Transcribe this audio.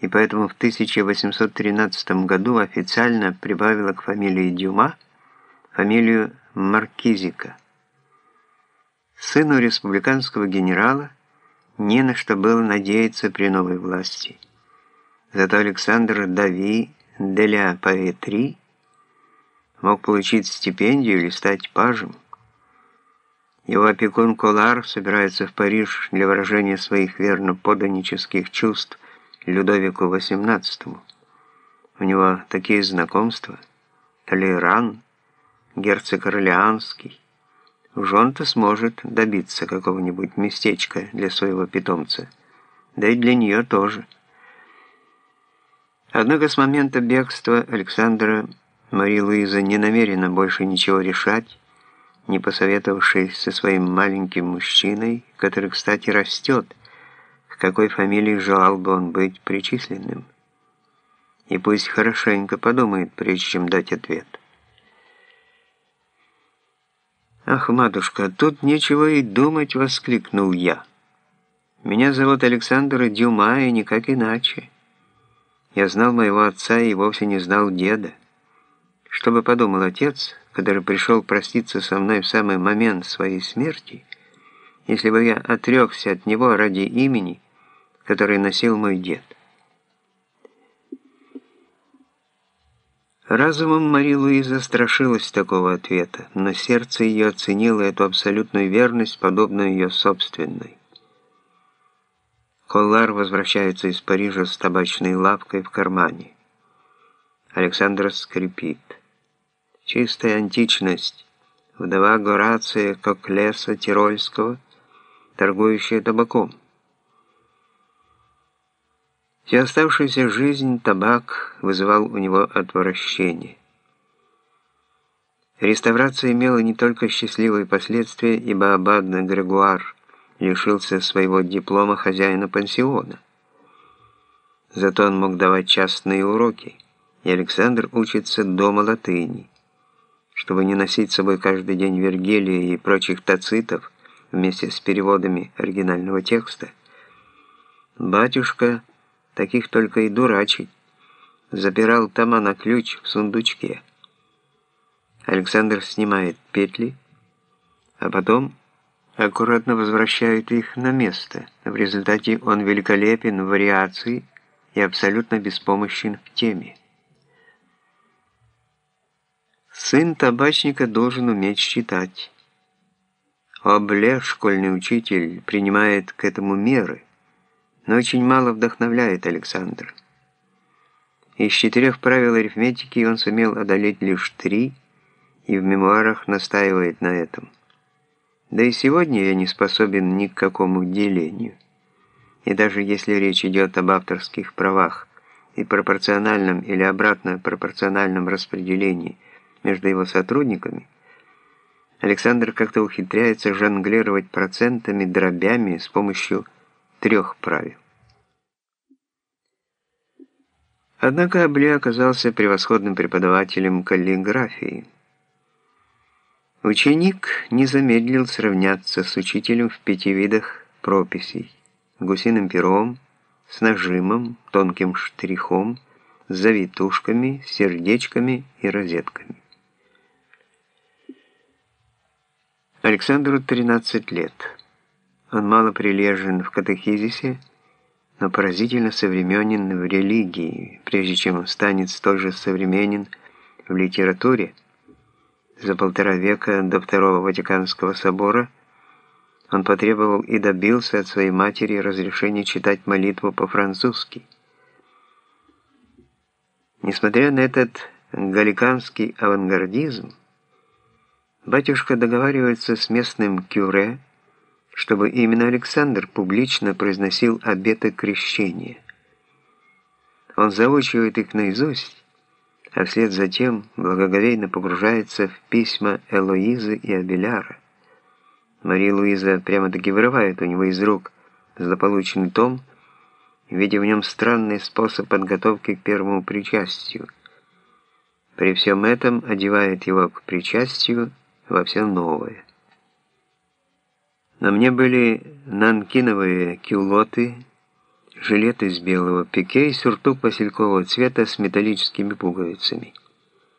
и поэтому в 1813 году официально прибавила к фамилии Дюма фамилию Маркизика. Сыну республиканского генерала не на что было надеяться при новой власти. Зато Александр Дави Деля Паэтри мог получить стипендию или стать пажем. Его опекун Колар собирается в Париж для выражения своих верно поданических чувств Людовику XVIII. У него такие знакомства. Толеран, герцог Орлеанский. Уж он-то сможет добиться какого-нибудь местечка для своего питомца. Да и для нее тоже. Однако с момента бегства Александра Мария Луиза не намерена больше ничего решать, не посоветовавшись со своим маленьким мужчиной, который, кстати, растет, какой фамилии желал бы он быть причисленным. И пусть хорошенько подумает, прежде чем дать ответ. «Ах, матушка, тут нечего и думать!» — воскликнул я. «Меня зовут Александр Дюма, и никак иначе. Я знал моего отца и вовсе не знал деда. Что бы подумал отец, который пришел проститься со мной в самый момент своей смерти, если бы я отрекся от него ради имени, которое носил мой дед? Разумом Мари Луиза страшилась такого ответа, но сердце ее оценило эту абсолютную верность, подобную ее собственной. Коллар возвращается из Парижа с табачной лавкой в кармане. Александр скрипит. Чистая античность. Вдова Горация Коклеса Тирольского, торгующая табаком. Всю оставшуюся жизнь табак вызывал у него отвращение. Реставрация имела не только счастливые последствия, ибо аббатный Грегуар лишился своего диплома хозяина пансиона. Зато он мог давать частные уроки, и Александр учится дома латыни чтобы не носить с собой каждый день Вергилия и прочих тацитов вместе с переводами оригинального текста. Батюшка таких только и дурачить, запирал тома на ключ в сундучке. Александр снимает петли, а потом аккуратно возвращает их на место. В результате он великолепен в вариации и абсолютно беспомощен в теме. Сын табачника должен уметь считать. Обле, школьный учитель, принимает к этому меры, но очень мало вдохновляет Александр. Из четырех правил арифметики он сумел одолеть лишь три, и в мемуарах настаивает на этом. Да и сегодня я не способен ни к какому делению. И даже если речь идет об авторских правах и пропорциональном или обратно пропорциональном распределении – между его сотрудниками, Александр как-то ухитряется жонглировать процентами, дробями с помощью трех правил. Однако Абле оказался превосходным преподавателем каллиграфии. Ученик не замедлил сравняться с учителем в пяти видах прописей – гусиным пером, с нажимом, тонким штрихом, с завитушками, сердечками и розетками. Александру 13 лет. Он мало прилежен в катехизисе, но поразительно современен в религии, прежде чем он станет столь же современен в литературе. За полтора века до Второго Ватиканского собора он потребовал и добился от своей матери разрешения читать молитву по-французски. Несмотря на этот галиканский авангардизм, Батюшка договаривается с местным кюре, чтобы именно Александр публично произносил обеты крещения. Он заучивает их наизусть, а вслед за тем благоговейно погружается в письма Элоизы и Абеляра. Мария Луиза прямо-таки вырывает у него из рук злополучный том, видя в нем странный способ подготовки к первому причастию. При всем этом одевает его к причастию во все новое. На мне были нанкиновые кюлоты, жилет из белого пике и сюртук василькового цвета с металлическими пуговицами.